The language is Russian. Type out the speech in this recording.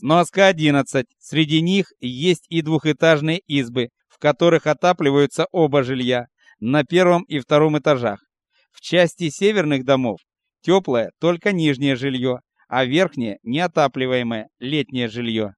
Сноска 11. Среди них есть и двухэтажные избы, в которых отапливаются оба жилья на первом и втором этажах. В части северных домов теплое только нижнее жилье, а верхнее неотапливаемое летнее жилье.